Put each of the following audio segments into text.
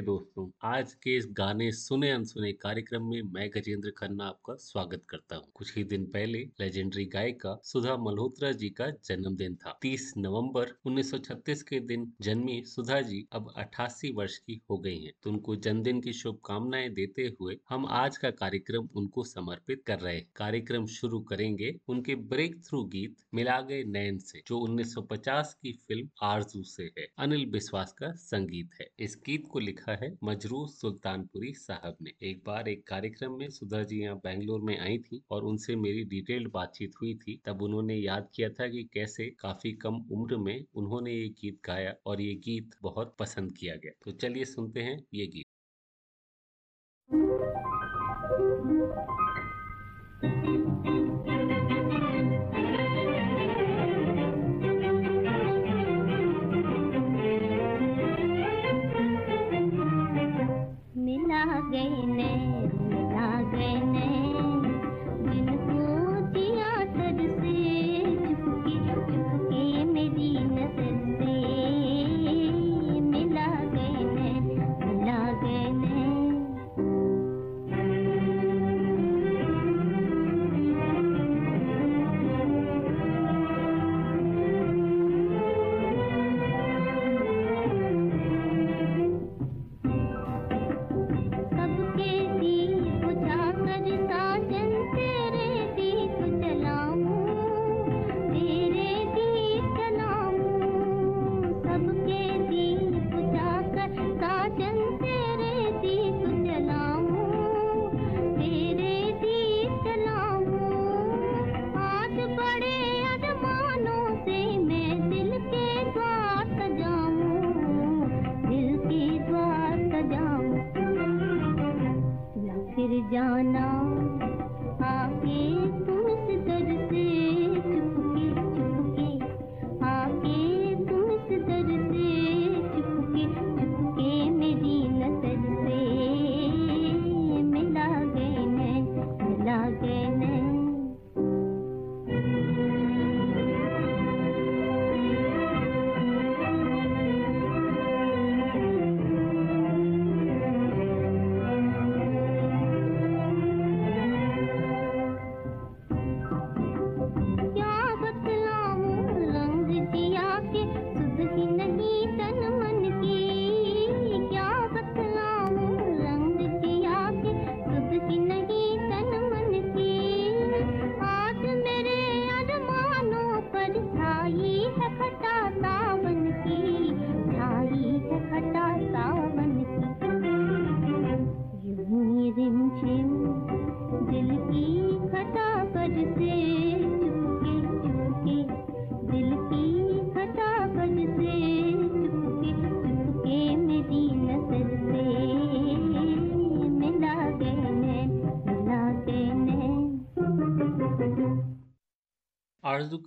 capable आज के इस गाने सुने अनसुने कार्यक्रम में मैं गजेंद्र खन्ना आपका स्वागत करता हूँ। कुछ ही दिन पहले लेजेंडरी गायिका सुधा मल्होत्रा जी का जन्मदिन था 30 नवंबर 1936 के दिन जन्मी सुधा जी अब 88 वर्ष की हो गई हैं। तो उनको जन्मदिन की शुभकामनाएँ देते हुए हम आज का कार्यक्रम उनको समर्पित कर रहे हैं कार्यक्रम शुरू करेंगे उनके ब्रेक थ्रू गीत मिला गए नैन से, जो 1950 की फ़िल्म आरज़ू से है अनिल विश्वास का संगीत है इस गीत को लिखा है मजरू सुल्तानपुरी साहब ने एक बार एक कार्यक्रम में सुधा जी यहाँ बैंगलोर में आई थी और उनसे मेरी डिटेल्ड बातचीत हुई थी। तब उन्होंने याद किया था कि कैसे काफ़ी कम उम्र में उन्होंने ये गीत गाया और ये गीत बहुत पसंद किया गया। तो चलिए सुनते हैं ये गीत। आरज़ू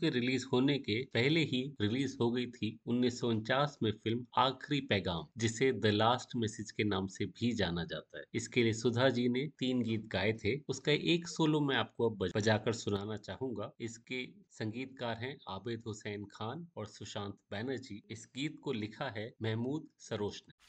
के रिलीज़ होने के पहले ही रिलीज़ हो गई थी उन्नीस सौ उनचास में फ़िल्म आखिरी पैगाम, जिसे द लास्ट मैसेज के नाम से भी जाना जाता है। इसके लिए सुधा जी ने तीन गीत गाए थे। उसका एक सोलो मैं आपको अब बजाकर सुनाना चाहूँगा। इसके संगीतकार हैं आबिद हुसैन खान और सुशांत बैनर्जी। इस गीत को लिखा है महमूद सरोश ने।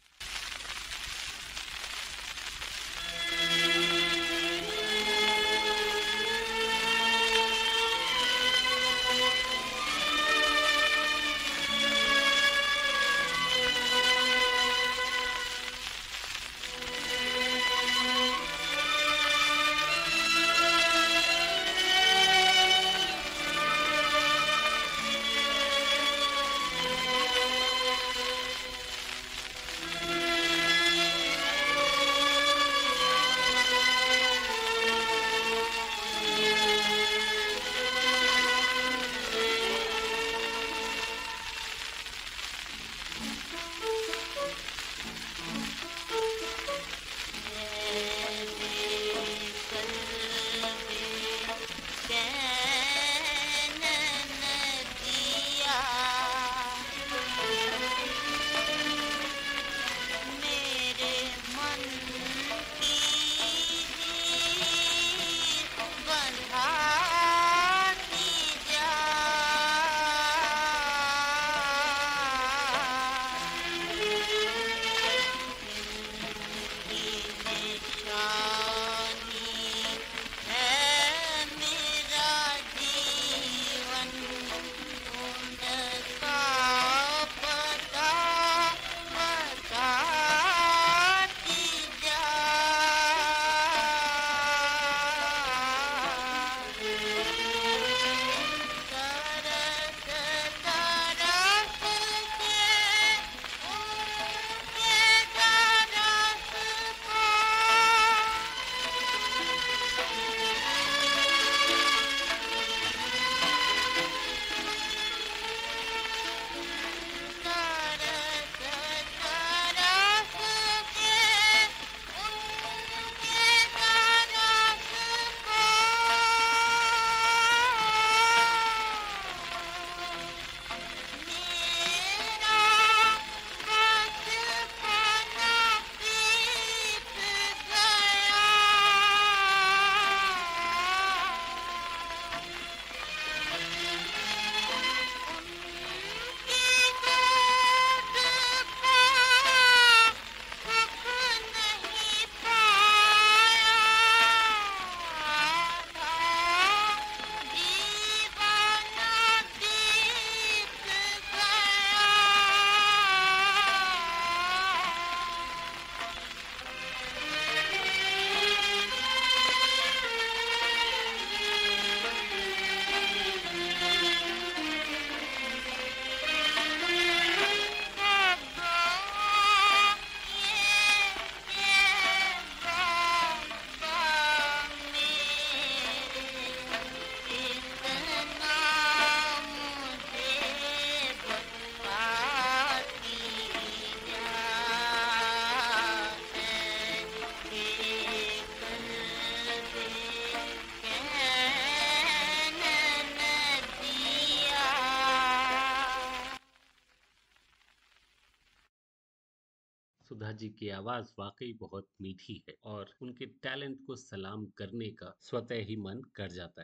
जी की आवाज़ वाकई बहुत मीठी है और उनके टैलेंट को सलाम करने का स्वतः ही मन कर जाता है।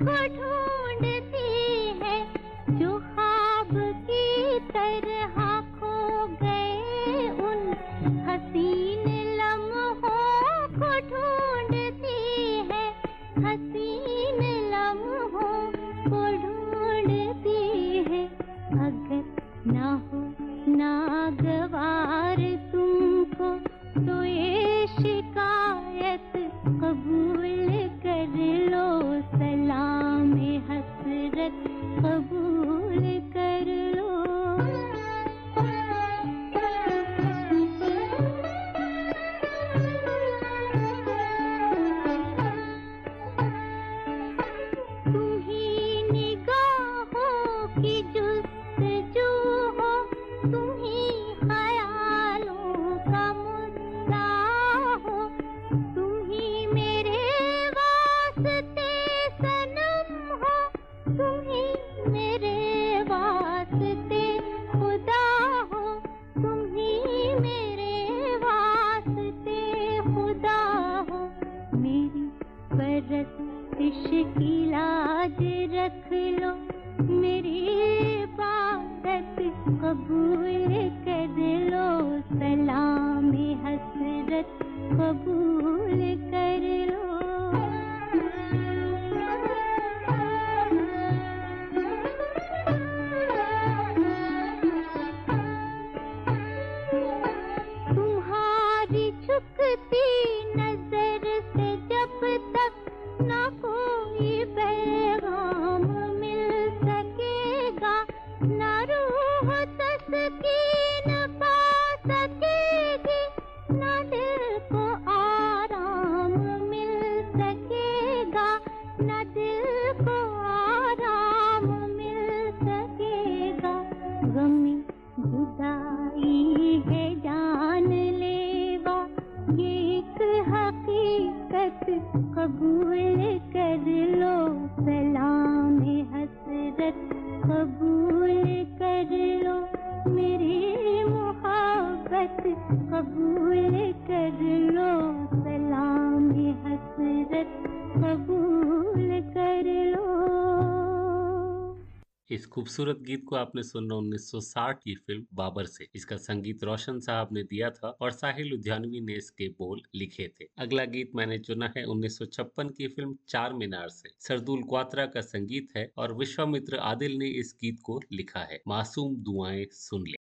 My. कबूल खूबसूरत गीत को आपने सुनना 1960 की फ़िल्म बाबर से। इसका संगीत रोशन साहब ने दिया था और साहिल उद्यानवी ने इसके बोल लिखे थे। अगला गीत मैंने चुना है 1956 की फ़िल्म चार मीनार से। सरदुल क्वात्रा का संगीत है और विश्वामित्र आदिल ने इस गीत को लिखा है। मासूम दुआएँ सुन ले।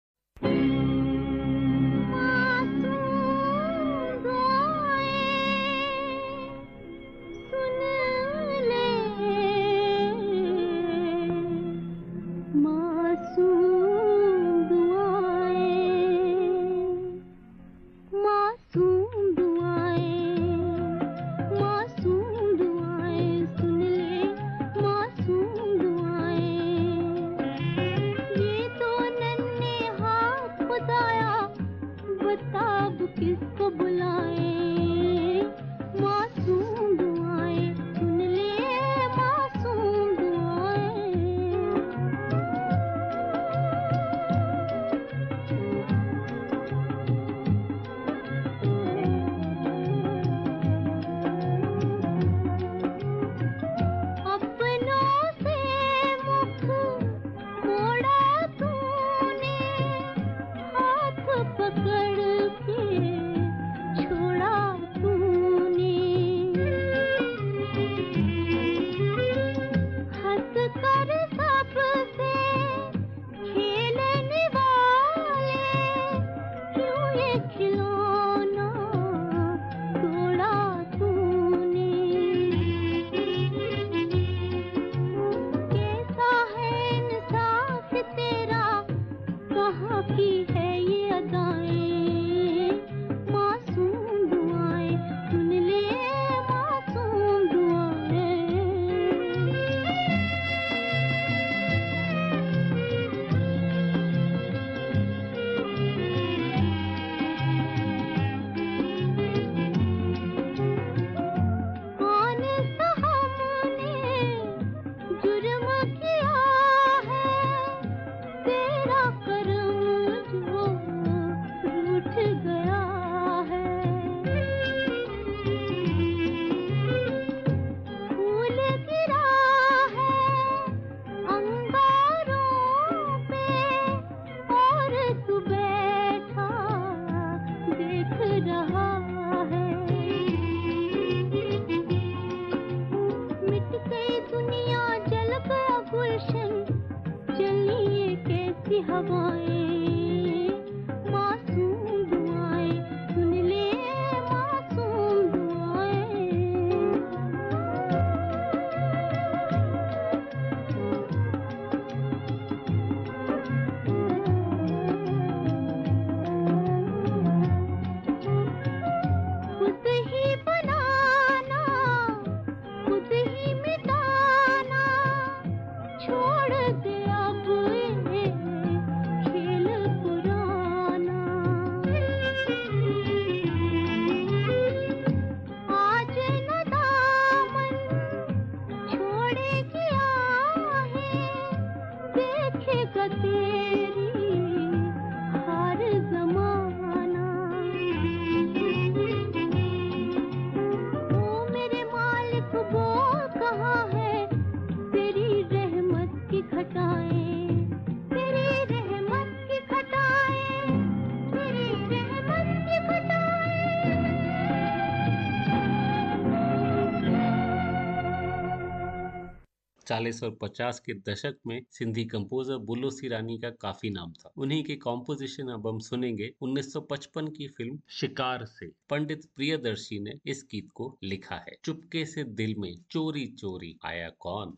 40 और 50 के दशक में सिंधी कंपोजर बुल्लो सिरानी का काफ़ी नाम था। उन्हीं के कॉम्पोजिशन अब हम सुनेंगे 1955 की फ़िल्म शिकार से। पंडित प्रियदर्शी ने इस गीत को लिखा है। चुपके से दिल में चोरी चोरी आया कौन?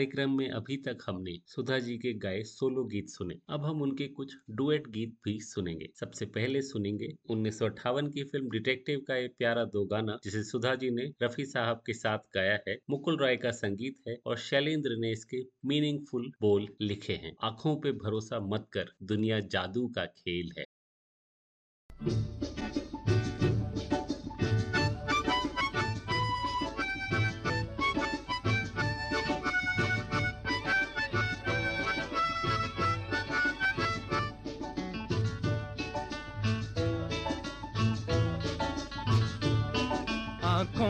कार्यक्रम में अभी तक हमने सुधा जी के गाए सोलो गीत सुने। अब हम उनके कुछ डुएट गीत भी सुनेंगे। सबसे पहले सुनेंगे उन्नीस सौ अठावन की फ़िल्म डिटेक्टिव का एक प्यारा दो गाना, जिसे सुधा जी ने रफी साहब के साथ गाया है। मुकुल राय का संगीत है और शैलेंद्र ने इसके मीनिंगफुल बोल लिखे हैं। आँखों पे भरोसा मत कर, दुनिया जादू का खेल है।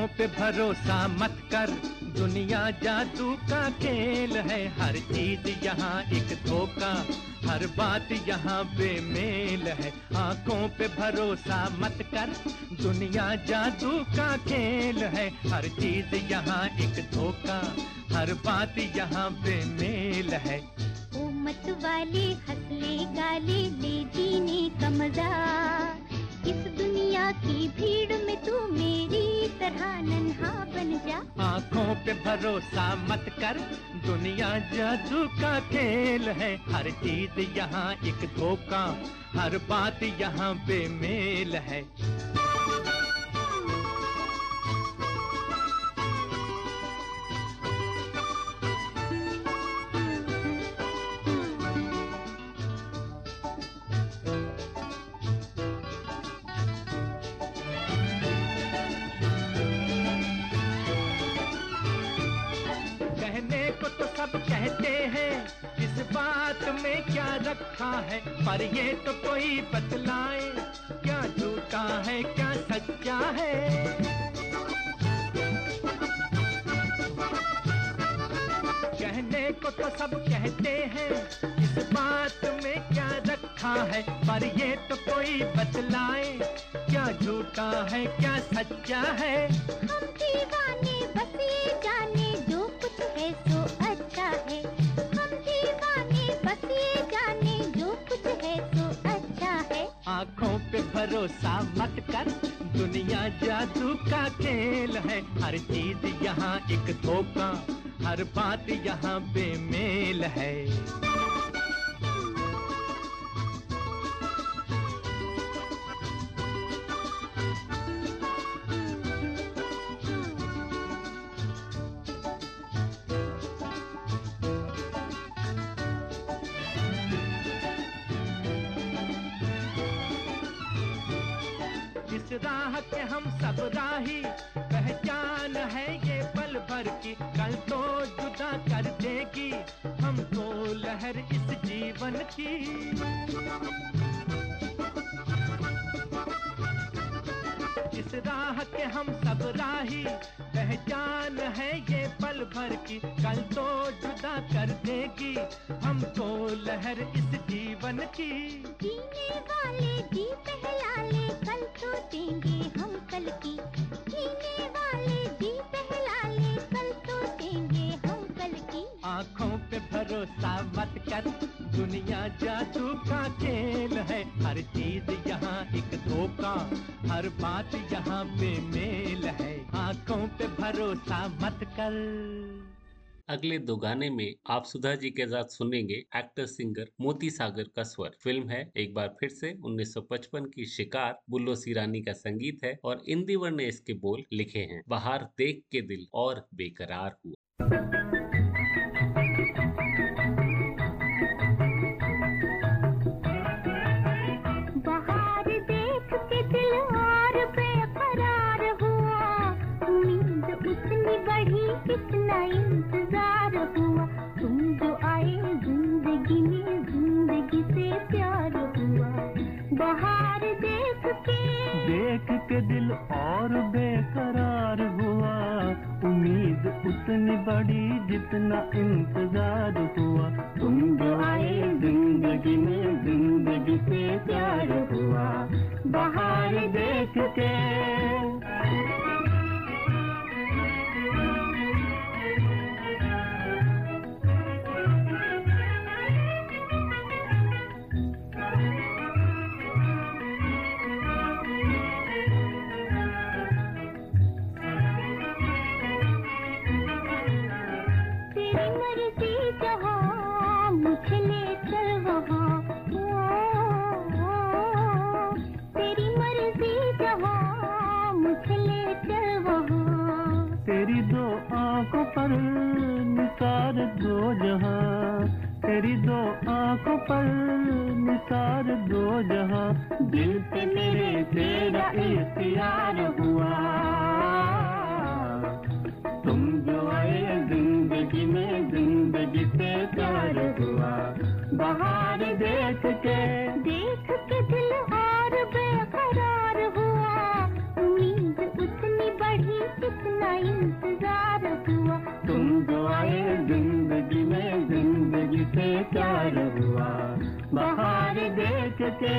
आँखों पे भरोसा मत कर। दुनिया जादू का खेल है। हर चीज़ यहाँ एक धोखा, हर बात यहाँ बेमेल है। आँखों पे भरोसा मत कर। दुनिया जादू का खेल है। हर चीज़ यहाँ एक धोखा, हर बात यहाँ बेमेल है। ओ मत वाले हंसले गाले ले जीने का मज़ा तरह नन्हा बन जा। आँखों पे भरोसा मत कर, दुनिया जादू का खेल है। हर चीज़ यहाँ एक धोखा, हर बात यहाँ बेमेल है। राह के हम सब राही पहचान है ये पल भर की, कल तो जुदा कर देगी। हमको लहर इस जीवन की। इस राह के हम सब राही पहचान है ये पल भर की, कल तो जुदा कर देगी। हम हमको लहर इस जीवन की। भरोसा मत कर। दुनिया जादू का खेल है। हर चीज़ यहाँ एक धोखा, हर बात यहाँ बेमेल है। आँखों पे भरोसा मत कर। अगले दो गाने में आप सुधा जी के साथ सुनेंगे एक्टर सिंगर मोती सागर का स्वर। फ़िल्म है एक बार फिर से 1955 की शिकार, बुल्लो सिरानी का संगीत है और इंदिवर ने इसके बोल लिखे हैं। बाहर देख के दिल और बेकरार हुआ। कितना इंतज़ार हुआ? तुम जो आए ज़िंदगी में ज़िंदगी से प्यार हुआ। बाहर देख के देख के दिल और बेकरार हुआ। उम्मीद उतनी बड़ी जितना इंतज़ार हुआ। तुम जो आए ज़िंदगी में ज़िंदगी से प्यार हुआ। बाहर देख के आँखों पर निसार दो जहाँ। तेरी दो आँखों पर निसार दो जहाँ। दिल पे मेरे तेरा इख्तियार हुआ। तुम जो आए ज़िंदगी में, ज़िंदगी से प्यार हुआ। बाहर देख के देख के।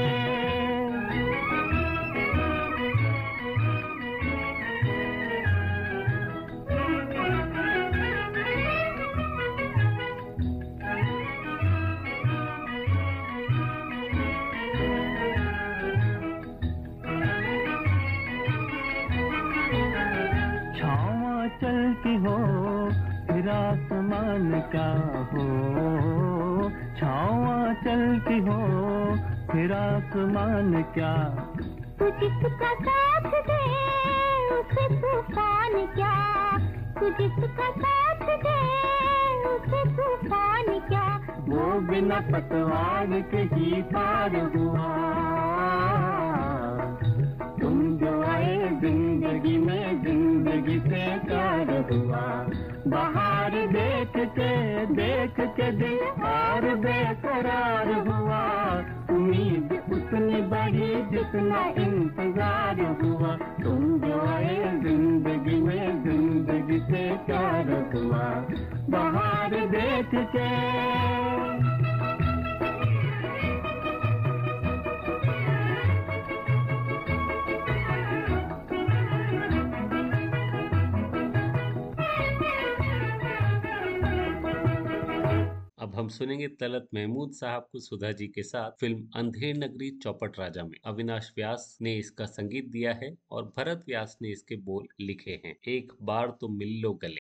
चलती हो फिर आसमान क्या हो। छावा चलती हो फिर आसमान क्या? तू जिसका साथ दे उसे तूफ़ान क्या? तू जिसका साथ दे उसे तूफ़ान क्या? वो बिना पतवार के ही पार हुआ। तुम जो आए ज़िंदगी में ज़िंदगी से प्यार हुआ। बाहर देख के देख के दिल और बेकरार हुआ। उम्मीद उतनी बड़ी जितना इंतज़ार हुआ। तुम जो आए ज़िंदगी में, ज़िंदगी से प्यार हुआ। बाहर देख के अब हम सुनेंगे तलत महमूद साहब को सुधा जी के साथ फ़िल्म अंधेर नगरी चौपट राजा में। अविनाश व्यास ने इसका संगीत दिया है और भरत व्यास ने इसके बोल लिखे हैं। एक बार तो मिल लो गले।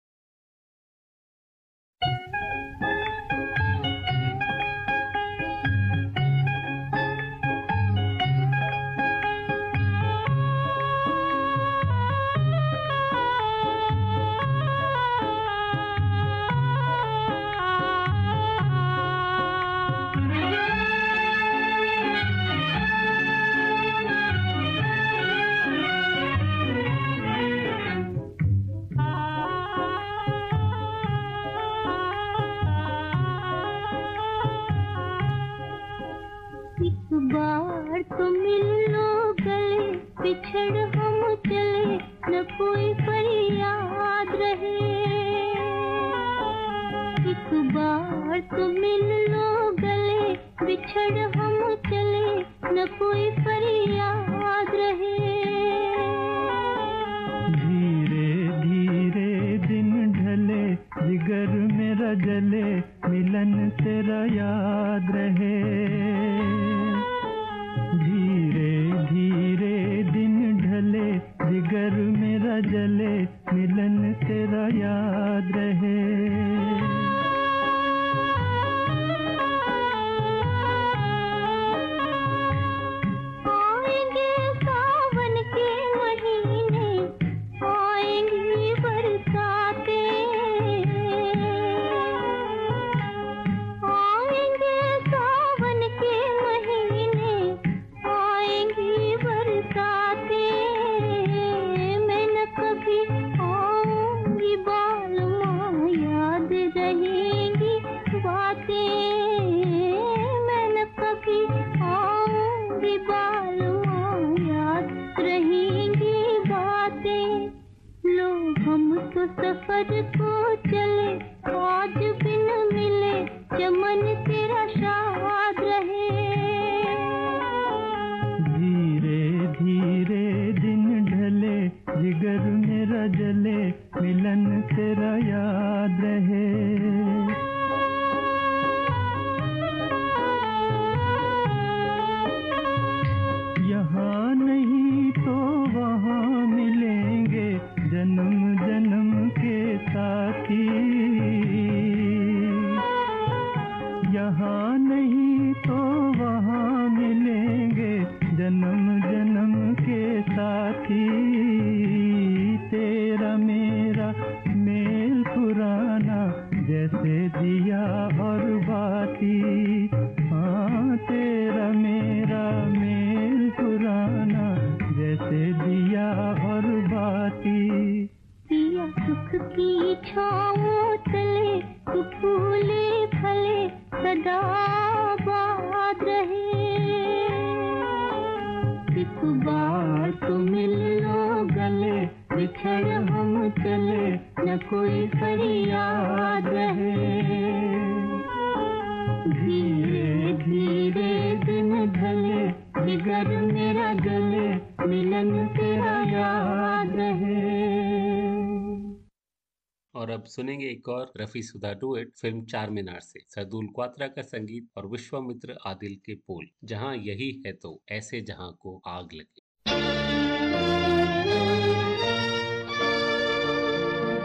एक और रफी सुधा डुएट फ़िल्म चार मीनार से, सरदुल क्वात्रा का संगीत और विश्वामित्र आदिल के पोल। जहाँ यही है तो ऐसे जहाँ को आग लगे।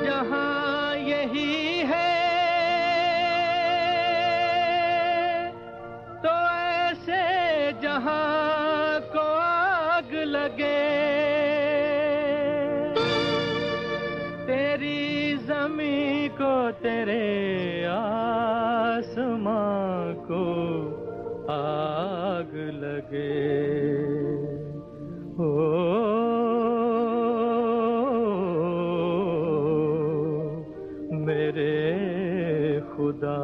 जहाँ यही है तो ऐसे जहाँ तेरे आसमां को आग लगे। ओ, मेरे खुदा,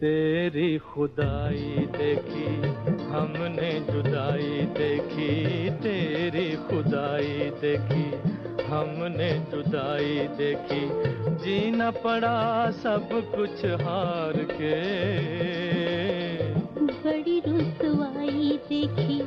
तेरी खुदाई देखी, हमने जुदाई देखी, तेरी खुदाई देखी। हमने जुदाई देखी जीना पड़ा सब कुछ हार के। बड़ी रुसवाई देखी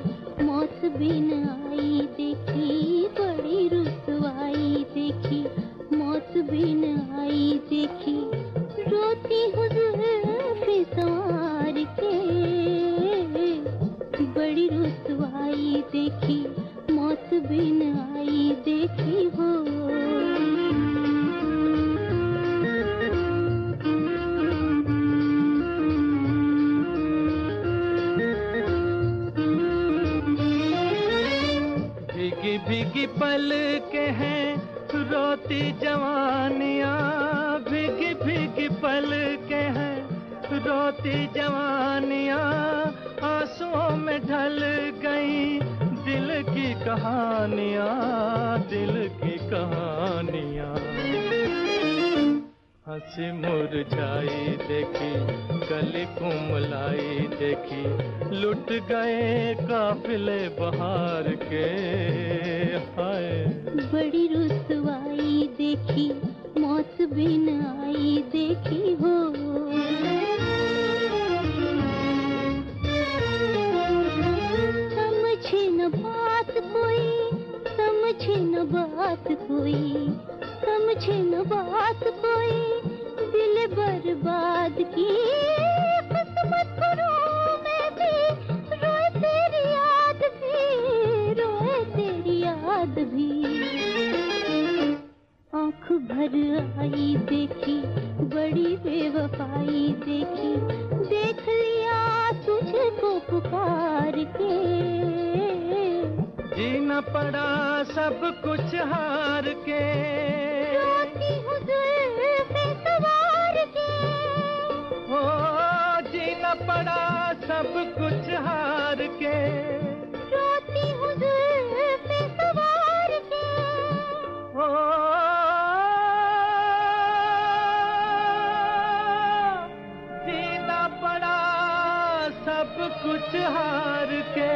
सब कुछ हार के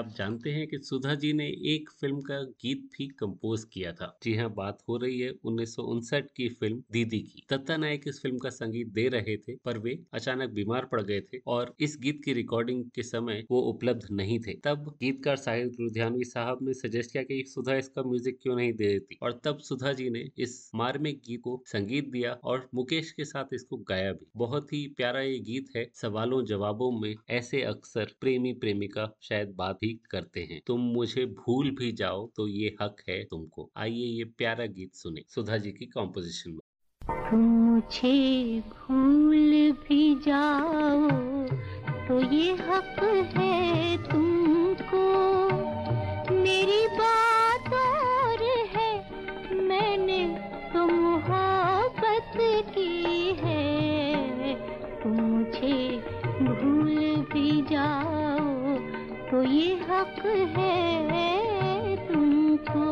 आप जानते हैं कि सुधा जी ने एक फ़िल्म का गीत भी कंपोज किया था। जी हाँ बात हो रही है उन्नीस सौ उनसठ की फ़िल्म दीदी की। दत्ता नायक इस फ़िल्म का संगीत दे रहे थे, पर वे अचानक बीमार पड़ गए थे और इस गीत की रिकॉर्डिंग के समय वो उपलब्ध नहीं थे। तब गीतकार साहिब लुधियानवी साहब ने सजेस्ट किया कि सुधा इसका म्यूज़िक क्यों नहीं दे देती? और तब सुधा जी ने इस मार्मिक गीत को संगीत दिया और मुकेश के साथ इसको गाया भी। बहुत ही प्यारा ये गीत है, सवालों जवाबों में ऐसे अक्सर प्रेमी प्रेमिका शायद बात भी करते हैं। तुम मुझे भूल भी जाओ तो ये हक है तुमको। आइए ये प्यारा गीत सुने, सुधा जी की कॉम्पोजिशन में। तुम मुझे भूल भी जाओ तो ये हक है तुमको। मेरी बात ये हक है तुमको।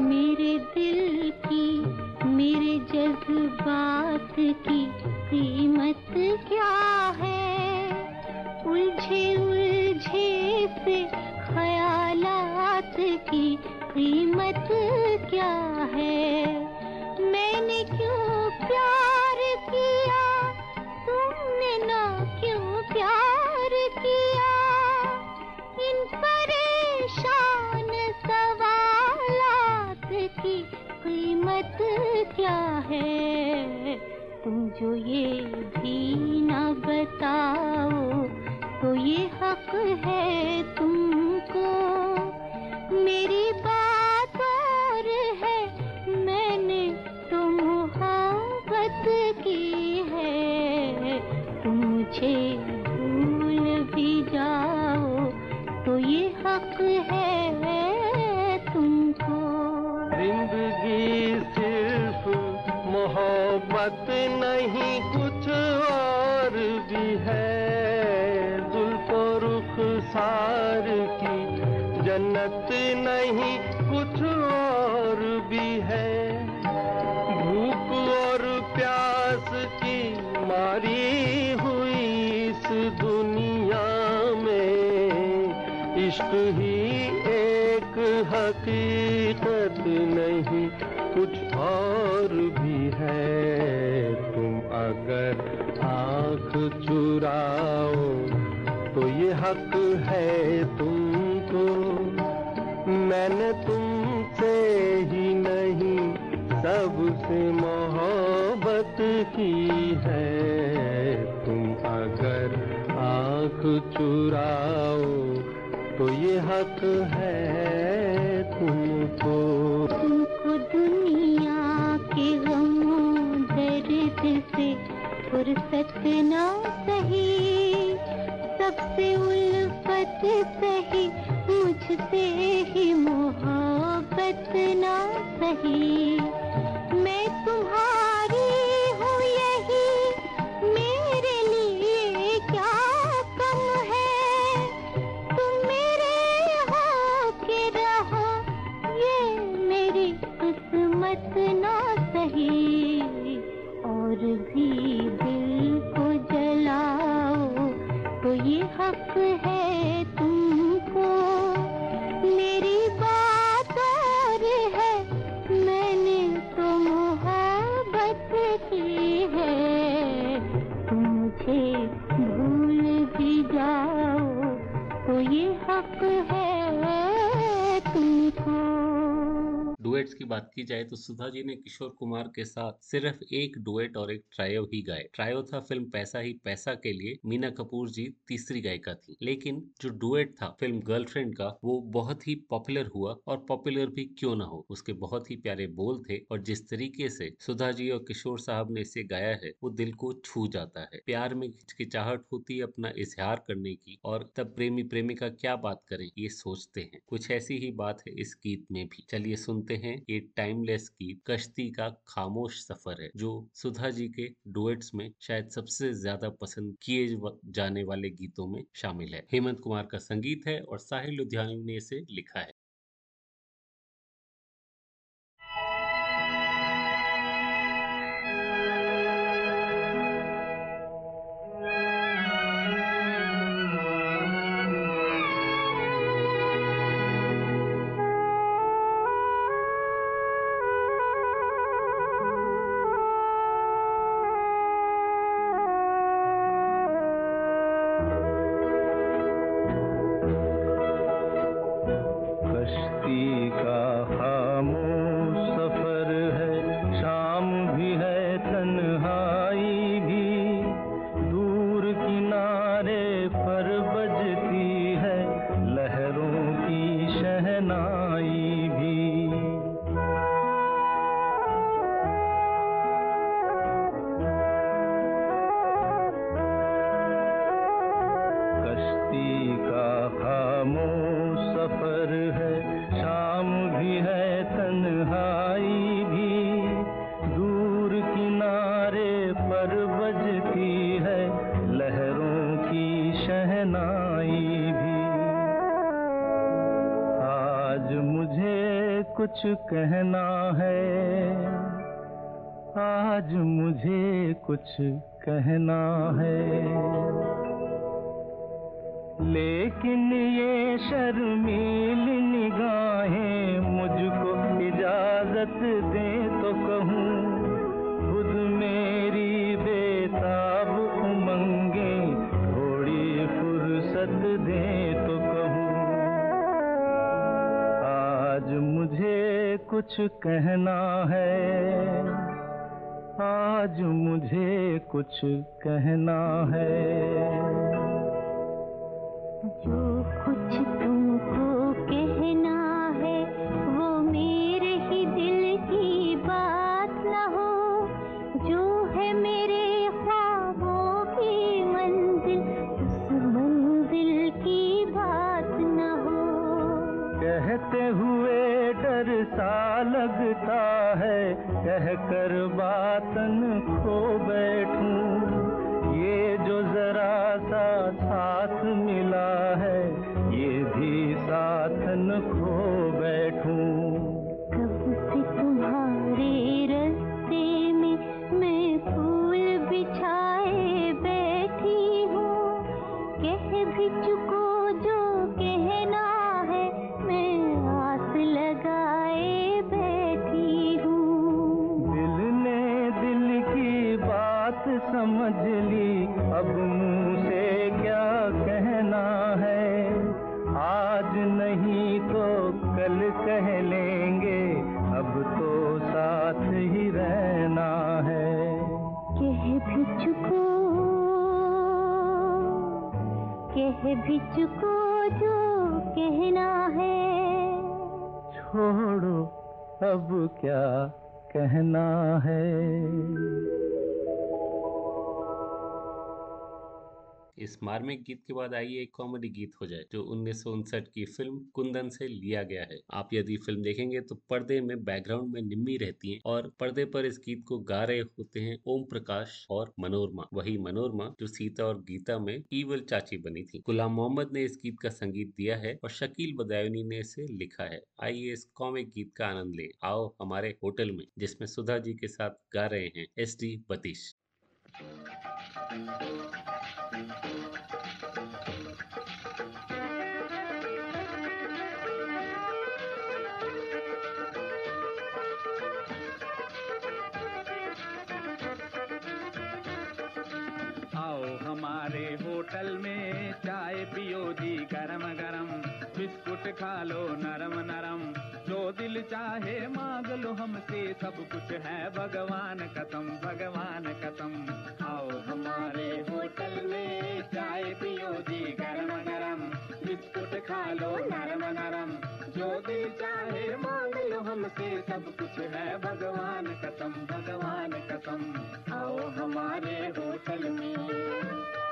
मेरे दिल की, मेरे जज्बात की कीमत क्या है? उलझे उलझे से ख्यालात की कीमत क्या है? क्यों प्यार किया? तुमने ना क्यों प्यार किया? इन परेशान सवालात की कीमत क्या है? तुम जो ये भी न बताओ तो ये हक है तुमको। मेरी बात तुम डुएट्स की बात की जाए तो सुधा जी ने किशोर कुमार के साथ सिर्फ़ एक डुएट और एक ट्रायो ही गाए। ट्रायो था फ़िल्म पैसा ही पैसा के लिए मीना कपूर जी तीसरी गायिका थी। लेकिन जो डुएट था फ़िल्म गर्लफ्रेंड का, वो बहुत ही पॉपुलर हुआ और पॉपुलर भी क्यों ना हो? उसके बहुत ही प्यारे बोल थे और जिस तरीके से सुधा जी और किशोर साहब ने इसे गाया है, वो दिल को छू जाता है। प्यार में हिचकिचाहट होती अपना इजहार करने की और तब प्रेमी प्रेमिका क्या बात करें, ये सोचते हैं। कुछ ऐसी ही बात है इस गीत में भी। चलिए सुनते हैं ये टाइमलेस की कश्ती का खामोश सफ़र है, जो सुधा जी के डुएट्स में शायद सबसे ज़्यादा पसंद किए जाने वाले गीतों में शामिल है। हेमंत कुमार का संगीत है और साहिल लुधियानवी ने इसे लिखा है। लेकिन ये शर्मील निगाहें मुझको इजाज़त दे तो कहूँ, खुद मेरी बेताब उमंगे, थोड़ी फुर्सत दे तो कहूँ। आज मुझे कुछ कहना है, आज मुझे कुछ कहना है। कहना है। इस मार्मिक गीत के बाद आइए एक कॉमेडी गीत हो जाए, जो उन्नीस सौ उनसठ की फ़िल्म कुंदन से लिया गया है। आप यदि फ़िल्म देखेंगे तो पर्दे में बैकग्राउंड में निम्मी रहती हैं और पर्दे पर इस गीत को गा रहे होते हैं ओम प्रकाश और मनोरमा। वही मनोरमा जो सीता और गीता में ईवल चाची बनी थी। गुलाम मोहम्मद ने इस गीत का संगीत दिया है और शकील बदायूनी ने इसे लिखा है। आइए इस कॉमिक गीत का आनंद लें। आओ हमारे होटल में, जिसमें सुधा जी के साथ गा रहे हैं एस डी बतीश। आओ बिस्कुट खा लो नरम नरम। जो दिल चाहे मांग लो हमसे, सब कुछ है भगवान कसम भगवान कसम आओ हमारे होटल में चाय पियो जी, गरम गरम। बिस्कुट खा लो नरम नरम। जो दिल चाहे मांग लो हमसे, सब कुछ है भगवान कसम भगवान कसम आओ हमारे होटल में।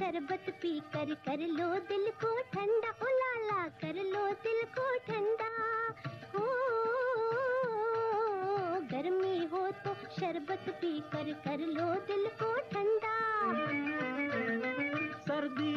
शरबत पी कर कर लो दिल को ठंडा उलाला कर लो दिल को ठंडा। हो गर्मी हो तो शरबत पी कर कर लो दिल को ठंडा। सर्दी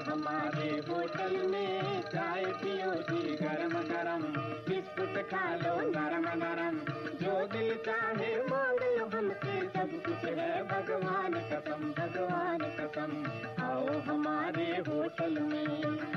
हमारे होटल में चाय पियो जी, गरम गरम। बिस्कुट खा लो, नरम नरम। जो दिल चाहे मांग लो हमसे सब कुछ है भगवान कसम भगवान कसम। आओ हमारे होटल में।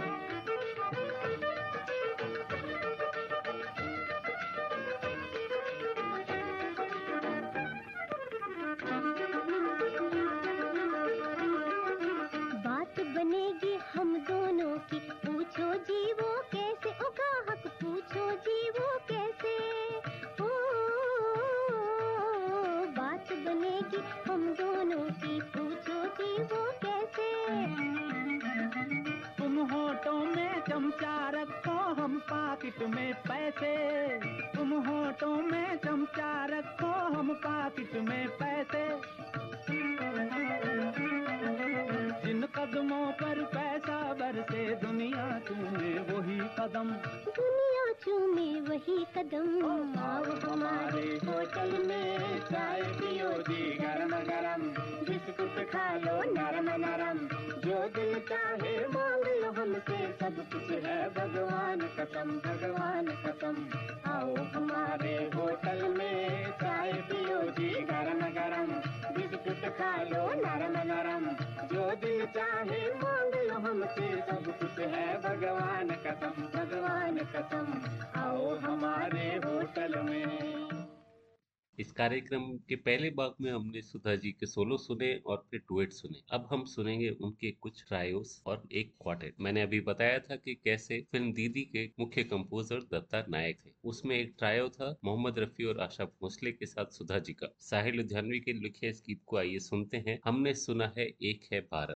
कार्यक्रम के पहले भाग में हमने सुधा जी के सोलो सुने और फिर डुएट सुने। अब हम सुनेंगे उनके कुछ ट्रायोस और एक क्वार्टेट मैंने अभी बताया था कि कैसे फ़िल्म दीदी के मुख्य कंपोजर दत्ता नायक थे उसमें एक ट्रायो था, मोहम्मद रफी और आशा भोसले के साथ सुधा जी का। साहिल लुधियानवी के लिखे इस गीत को आइए सुनते हैं। हमने सुना है एक है भारत।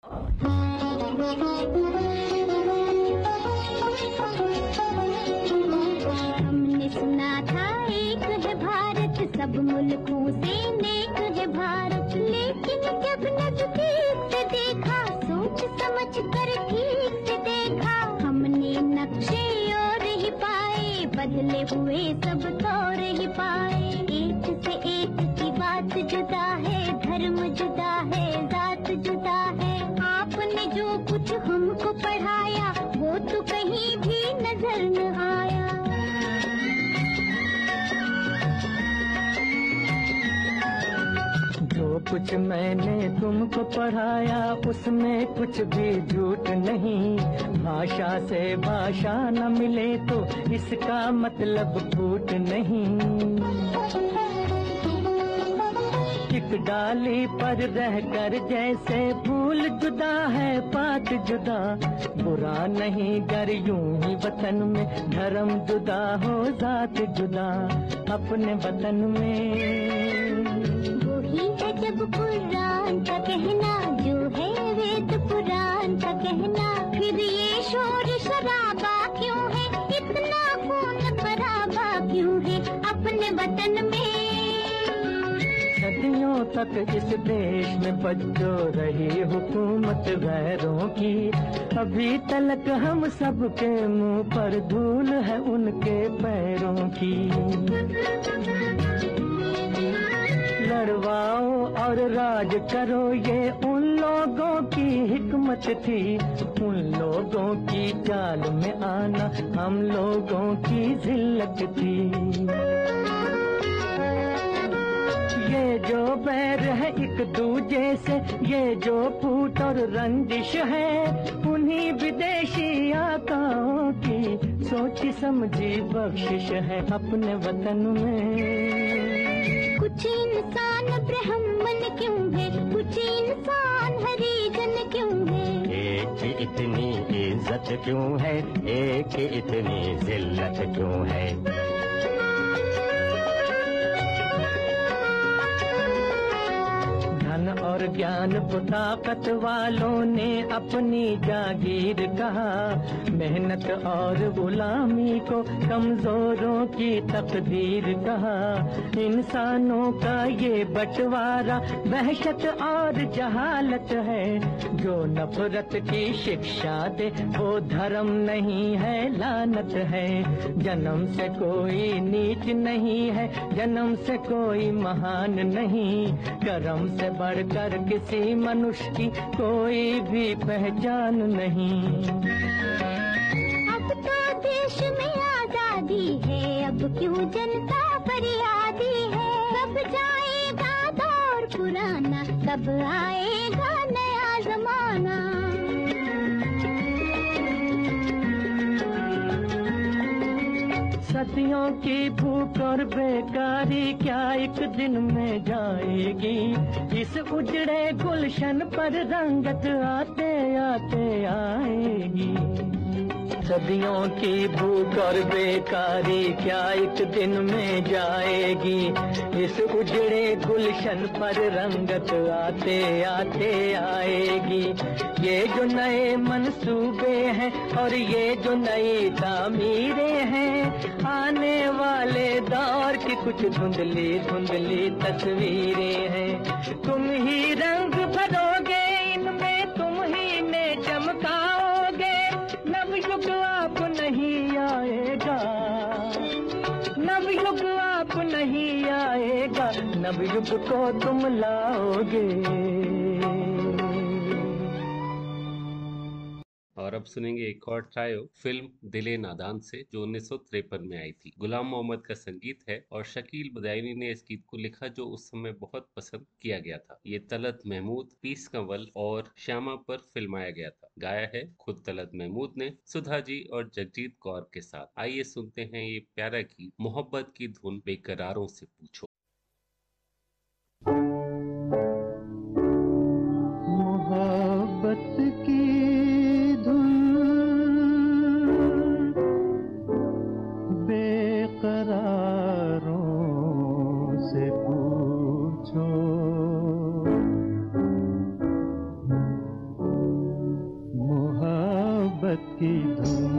हमने सुना था, एक है भारत, सब मुल्कों से नेक है भारत। लेकिन जब नज़दीक से देखा, सोच समझ कर ठीक देखा, हमने नक्शे और ही पाए, बदले हुए सब तौर ही पाए। एक से एक की बात जुदा है, धर्म जुदा है कुछ मैंने तुमको पढ़ाया, उसमें कुछ भी झूठ नहीं। भाषा से भाषा न मिले तो इसका मतलब फूट नहीं। एक डाली पर रह कर जैसे फूल जुदा है, पात जुदा। बुरा नहीं गर यूँ ही वतन में। धर्म जुदा हो, जात जुदा। अपने वतन में। का कहना जो है वेद पुराण का कहना, फिर ये शोर शराबा क्यों है? इतना खून खराबा क्यों है अपने वतन में? सदियों तक इस देश में बच्चों रही हुकूमत गैरों की। अभी तलक हम सबके मुँह पर धूल है उनके पैरों की। लड़वाओ और राज करो, ये उन लोगों की हिकमत थी। उन लोगों की चाल में आना हम लोगों की जिल्लत थी। ये जो बैर है एक दूजे से, ये जो फूट और रंजिश है, उन्हीं विदेशी आकाओं की सोची समझी बख्शिश है अपने वतन में। कुछ इंसान ब्राह्मण क्यों है? कुछ इंसान हरिजन क्यों है? एक इतनी इज़्ज़त क्यों है? एक इतनी जिल्लत क्यों है? और ज्ञान को वालों ने अपनी जागीर कहा। मेहनत और गुलामी को कमजोरों की तकदीर कहा। इंसानों का ये बंटवारा वहशत और जहालत है। जो नफरत की शिक्षा दे, वो धर्म नहीं है, लानत है। जन्म से कोई नीच नहीं है, जन्म से कोई महान नहीं। कर्म से बढ़कर किसी मनुष्य की कोई भी पहचान नहीं। अब तो देश में आज़ादी है, अब क्यों जनता फरियादी है? कब जाएगा दौर पुराना, कब आएगा नया जमाना? सदियों की भूख और बेकारी क्या एक दिन में जाएगी? इस उजड़े गुलशन पर रंगत आते आते आएगी। सदियों की भूख और बेकारी क्या एक दिन में जाएगी? इस उजड़े गुलशन पर रंगत आते आते आएगी। ये जो नए मंसूबे हैं और ये जो नई तामीरें हैं, आने वाले दौर की कुछ धुंधली धुंधली तस्वीरें हैं। तुम ही रंग भरोगे नवयुग को तुम लाओगे। और अब सुनेंगे एक और ट्रायो, फ़िल्म दिले नादान से, जो उन्नीस सौ तिरपन में आई थी। गुलाम मोहम्मद का संगीत है और शकील बदायूनी ने इस गीत को लिखा, जो उस समय बहुत पसंद किया गया था। ये तलत महमूद, पीस कंवल और श्यामा पर फिल्माया गया था। गाया है खुद तलत महमूद ने, सुधा जी और जगजीत कौर के साथ। आइए सुनते हैं ये प्यारा गीत, मोहब्बत की धुन बेकरारों से पूछो। की धुन।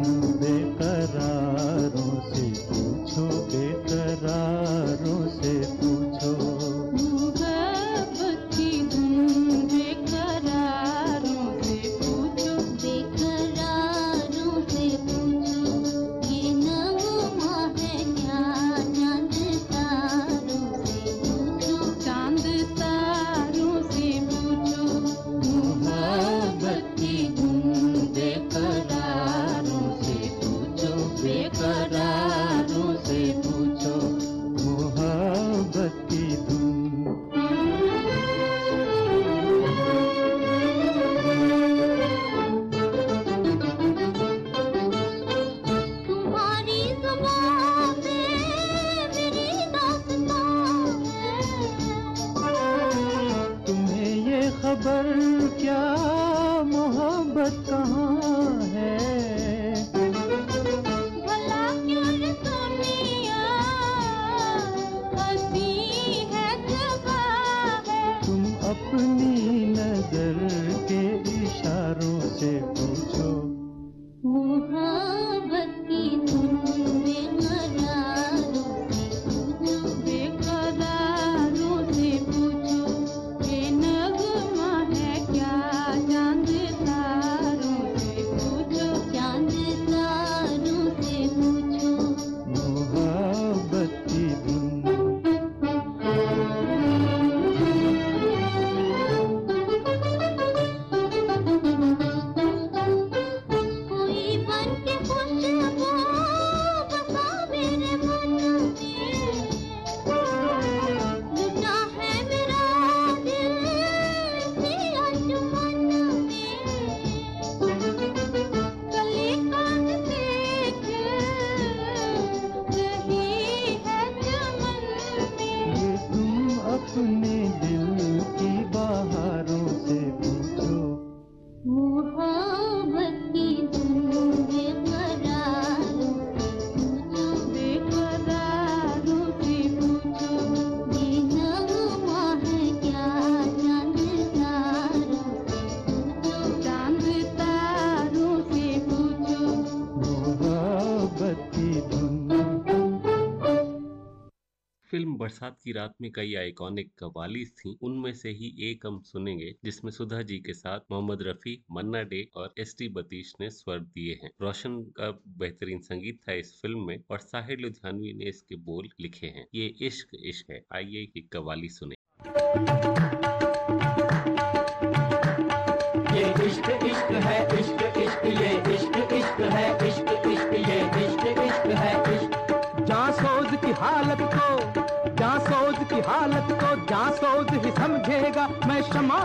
बरसात की रात में कई आइकॉनिक कवाली थी। उनमें से ही एक हम सुनेंगे, जिसमें सुधा जी के साथ मोहम्मद रफी, मन्ना डे और एस टी बतीश ने स्वर दिए हैं। रोशन का बेहतरीन संगीत था इस फ़िल्म में और साहिर लुधियानवी ने इसके बोल लिखे हैं। ये इश्क इश्क है। आइए की कवाली सुने।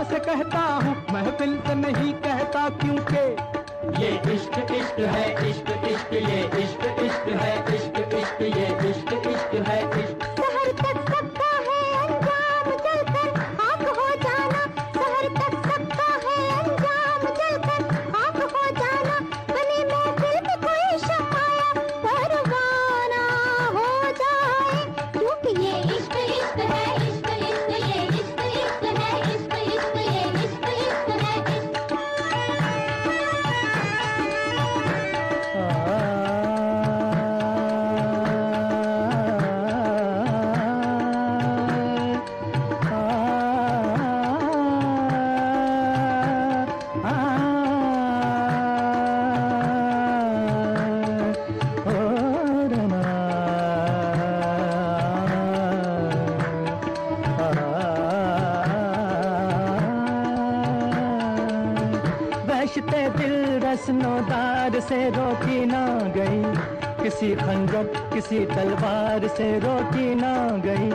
से कहता हूँ, महफिल से नहीं कहता क्योंकि ये इश्क इश्क है, इश्क इश्क ये इश्क किसी खंजर किसी तलवार से रोकी ना गई।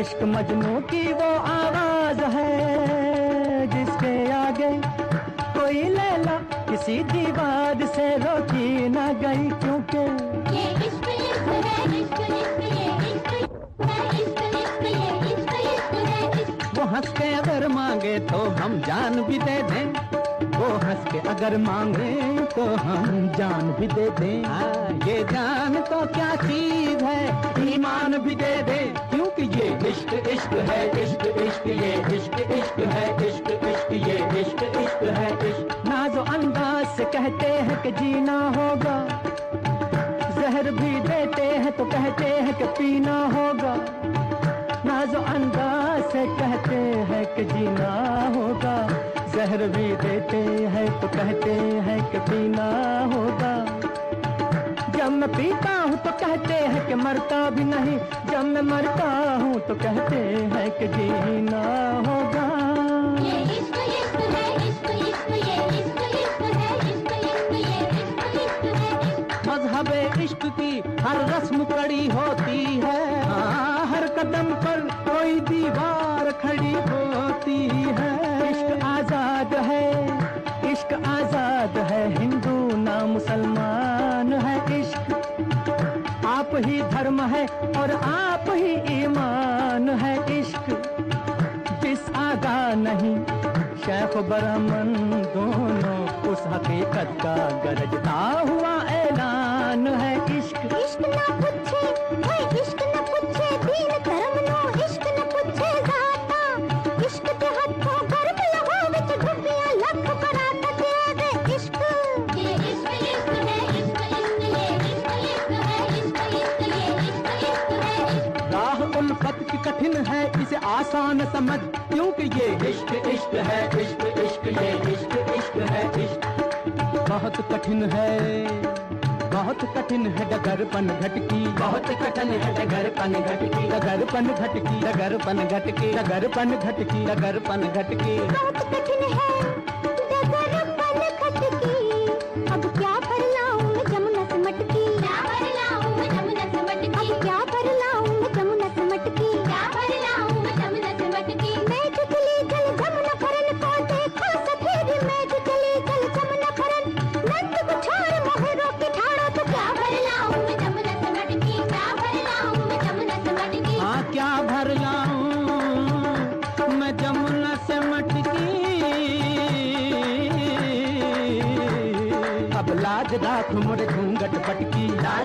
इश्क मजनू की वो आवाज़ है जिसके आगे कोई लैला किसी दीवार से रोकी ना गई। क्योंकि ये इश्क इश्क है इश्क इश्क ये इश्क है इश्क इश्क ये इश्क इश्क है इश्क वो हंस के अगर मांगे तो हम जान भी दे दें। वो हंस के अगर मांगे तो हम जान भी दे दें। हाँ, ये जान तो क्या चीज़ है? ईमान भी दे दे। क्योंकि ये इश्क इश्क है इश्क इश्क ये इश्क इश्क है इश्क इश्क ये इश्क इश्क है इश्क। नाजो अंदाज से कहते हैं कि जीना होगा। जहर भी देते हैं तो कहते हैं कि पीना होगा। नाजो अंदाज से कहते हैं कि जीना होगा। जहर भी देते हैं तो कहते हैं कि पीना होगा। जब मैं पीता हूँ तो कहते हैं कि मरता भी नहीं। जब मैं मरता हूँ तो कहते हैं कि जीना होगा। मज़हब इश्क की हर रस्म कड़ी होती है। हाँ, हर कदम पर कोई दीवार खड़ी इश्क आज़ाद है, हिंदू ना मुसलमान है, इश्क। आप ही धर्म है और आप ही ईमान है, इश्क। जिस आगा नहीं, शेख ब्राह्मण दोनों उस हकीकत का गरजता हुआ ऐलान है, इश्क। इश्क ना पूछे कठिन है इसे आसान समझ, क्योंकि ये इश्क इश्क है, इश्क इश्क, ये इश्क इश्क है, इश्क। बहुत कठिन है, बहुत कठिन है डगरपन घटकी। बहुत कठिन है डगरपन घटकी डगरपन घटकी डगरपन घटकी डगरपन घटकी डगरपन घटकी। बहुत कठिन है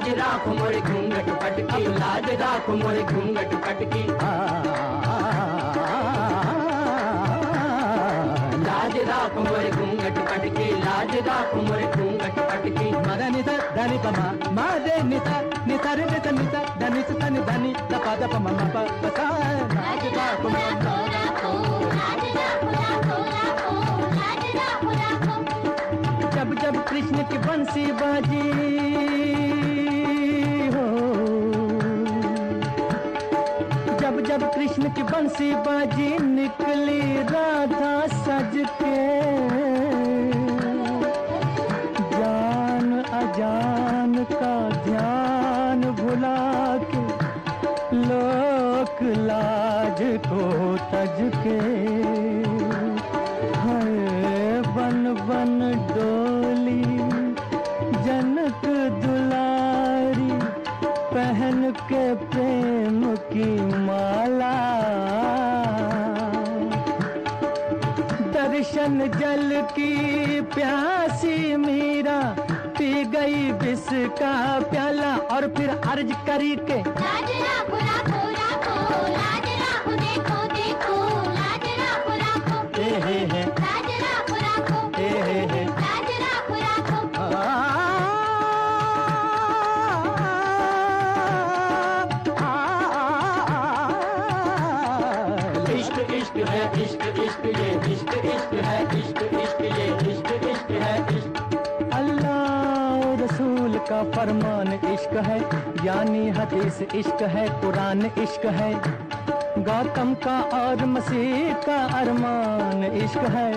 लाज राख मोरे घूंघट पटकी लाज राख मोरे घूंघट पटकी। लाज राख मोरे घूंघट पटकी लाज राख मोरे घूंघट पटकी। मर निध धनि पमा मा निध निध रे निध निध धनि स धनि द प लाज राख मोरे जब जब कृष्ण की बंसी बाजी की बंसी बाजी निकली राधा सज के। प्यासी मीरा, पी गई विष का प्याला। और फिर अर्ज़ करी के लाज बुला बुला राखो यानी हदीस इश्क है, कुरान इश्क है। गौतम का और मसीह का अरमान इश्क है।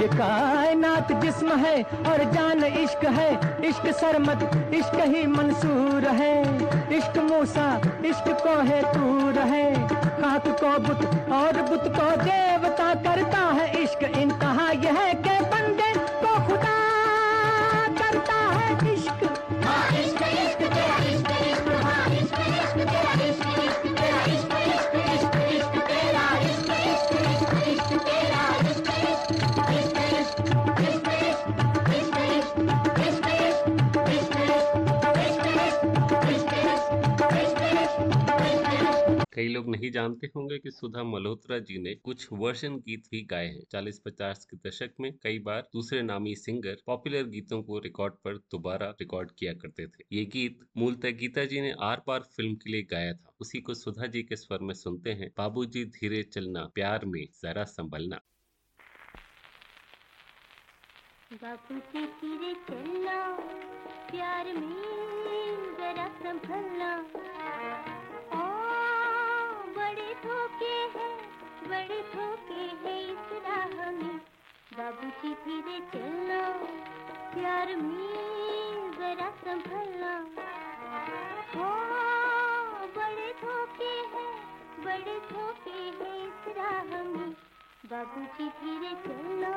ये कायनात जिस्म है और जान इश्क है। इश्क सरमद इश्क ही मंसूर है। इश्क मूसा, इश्क को है तूर है। खाक को बुत और बुत को देवता करता है। इश्क इंतहा यह है कई लोग नहीं जानते होंगे कि सुधा मल्होत्रा जी ने कुछ वर्षन गीत भी गाए हैं। 40-50 के दशक में कई बार दूसरे नामी सिंगर पॉपुलर गीतों को रिकॉर्ड पर दोबारा रिकॉर्ड किया करते थे। ये गीत मूलतः गीता जी ने आर पार फ़िल्म के लिए गाया था। उसी को सुधा जी के स्वर में सुनते हैं, बाबूजी, धीरे चलना, प्यार में जरा संभलना। बापू जी धीरे चलना, प्यार में जरा संभलना। बड़े धोखे हैं, बड़े धोखे हैं इस राह में। बाबू जी धीरे चलना प्यार में जरा संभलना ओ बड़े धोखे हैं, बड़े धोखे हैं इस राह में। बाबू जी धीरे चलना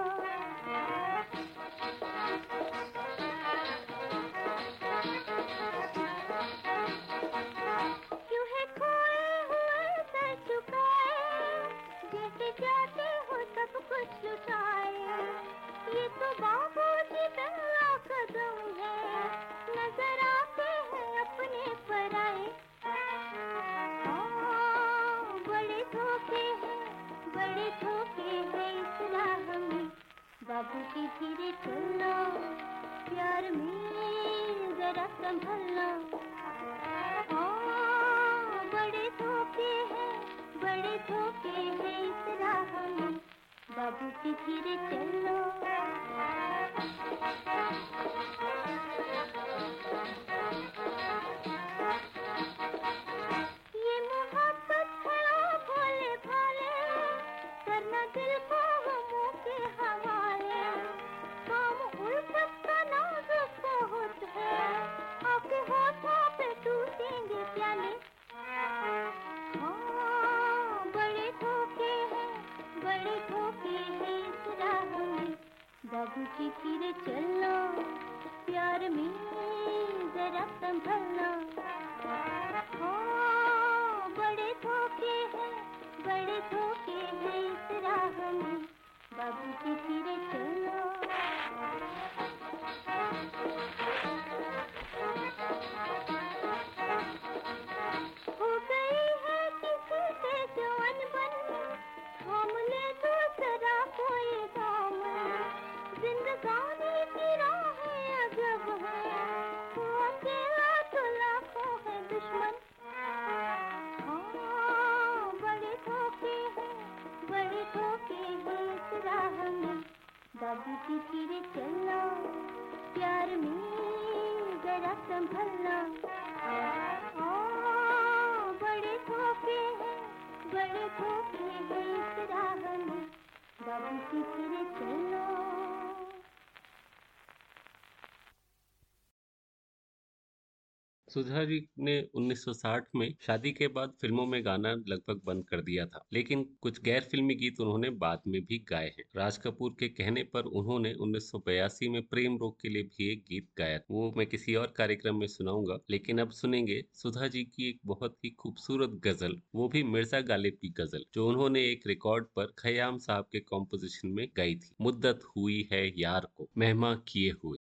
बाबू जी पहला कदम है नज़र आते हैं अपने पराए हाँ, बड़े धोखे हैं बड़े धोखे हैं इस राह में बाबू जी धीरे चलना प्यार में जरा संभलना बड़े धोखे हैं बड़े धोखे हैं इस राह में। बाबू जी धीरे चलो ये बाबू सुधा जी ने 1960 में शादी के बाद फ़िल्मों में गाना लगभग बंद कर दिया था, लेकिन कुछ गैर फिल्मी गीत उन्होंने बाद में भी गाए हैं। राज कपूर के कहने पर उन्होंने 1982 में प्रेम रोग के लिए भी एक गीत गाया वो मैं किसी और कार्यक्रम में सुनाऊँगा, लेकिन अब सुनेंगे सुधा जी की एक बहुत ही खूबसूरत गज़ल, वो भी मिर्ज़ा गालिब की गज़ल, जो उन्होंने एक रिकॉर्ड पर खयाम साहब के कॉम्पोजिशन में गाई थी। मुद्दत हुई है यार को, मेहमा किए हुए।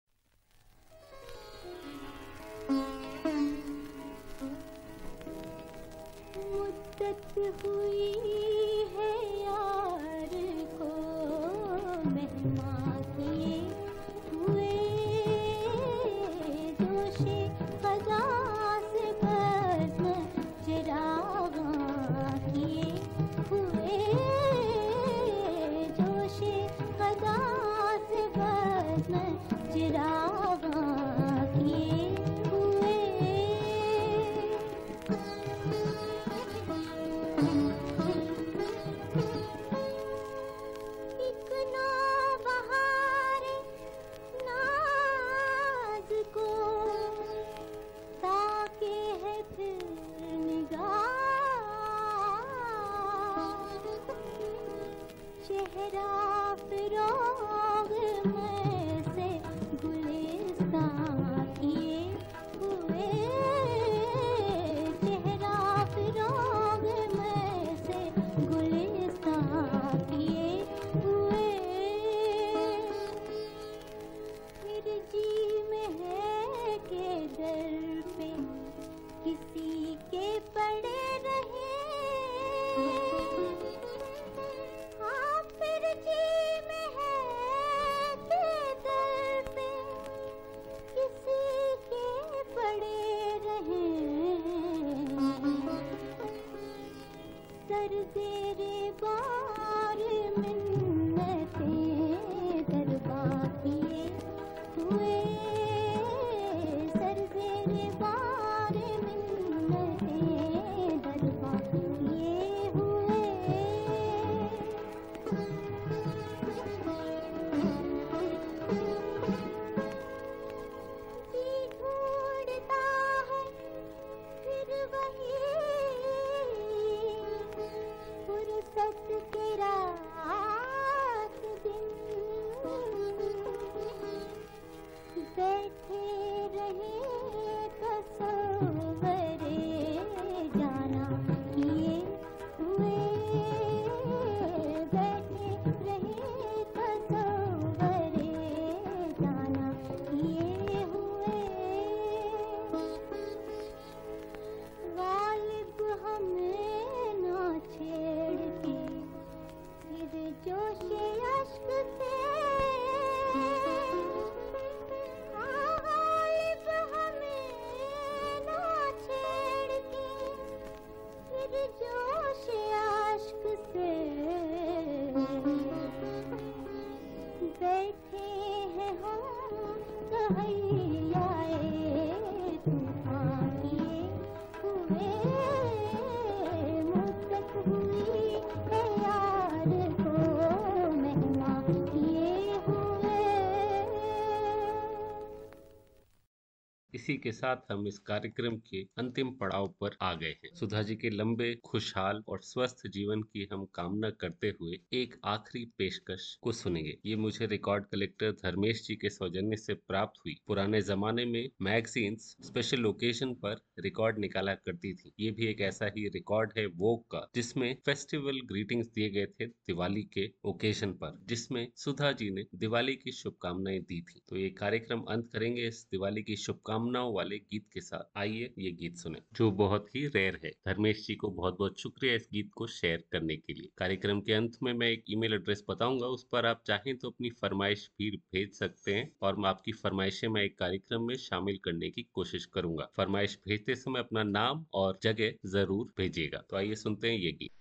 के साथ हम इस कार्यक्रम के अंतिम पड़ाव पर आ गए हैं। सुधा जी के लंबे, खुशहाल और स्वस्थ जीवन की हम कामना करते हुए एक आखिरी पेशकश को सुनेंगे। ये मुझे रिकॉर्ड कलेक्टर धर्मेश जी के सौजन्य से प्राप्त हुई। पुराने जमाने में मैगजीन्स स्पेशल ओकेजन पर रिकॉर्ड निकाला करती थी। ये भी एक ऐसा ही रिकॉर्ड है वोक का, जिसमें फेस्टिवल ग्रीटिंग्स दिए गए थे दिवाली के ओकेजन पर, जिसमें सुधा जी ने दिवाली की शुभकामनाएँ दी थी। तो ये कार्यक्रम अंत करेंगे। इस दिवाली की शुभकामनाओं वाले गीत के साथ। आइए ये गीत सुने, जो बहुत ही रेयर है। धर्मेश जी को बहुत बहुत शुक्रिया इस गीत को शेयर करने के लिए। कार्यक्रम के अंत में मैं एक ईमेल एड्रेस बताऊँगा, उस पर आप चाहें तो अपनी फरमाइश भी भेज सकते हैं और मैं आपकी फरमाइशें मैं एक कार्यक्रम में शामिल करने की कोशिश करूँगा। फरमाइश भेजते समय अपना नाम और जगह ज़रूर भेजिएगा। तो आइए सुनते हैं ये गीत।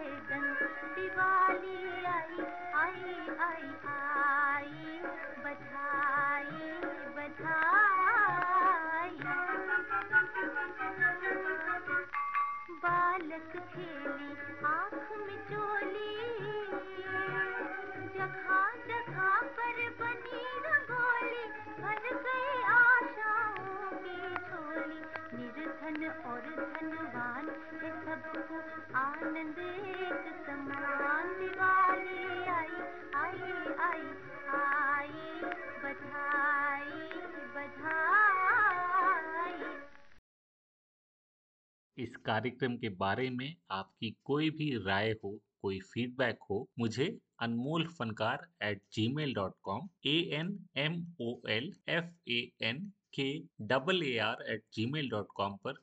हुआ दिवाली आई आई आई आई। बधाई बधाई। बालक खेली, आँख में चोली जगह जगह पर बनी रंगोली भर गई आशाओं की झोली। निर्धन और धनवान आनंद एक समान दिवाली आई आई आई आई बधाई बधाई इस कार्यक्रम के बारे में आपकी कोई भी राय हो, कोई फीडबैक हो, मुझे Anmol Fankaar at gmail dot com A N M O L F A N K double A R at gmail dot com पर